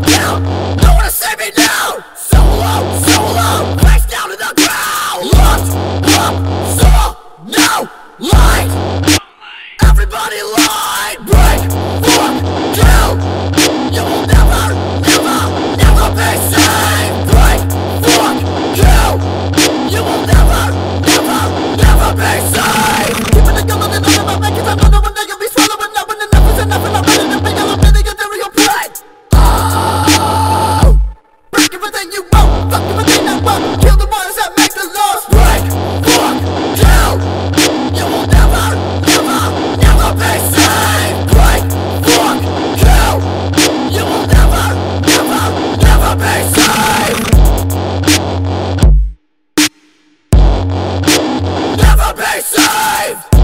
No you. Wanna save me now. Be safe.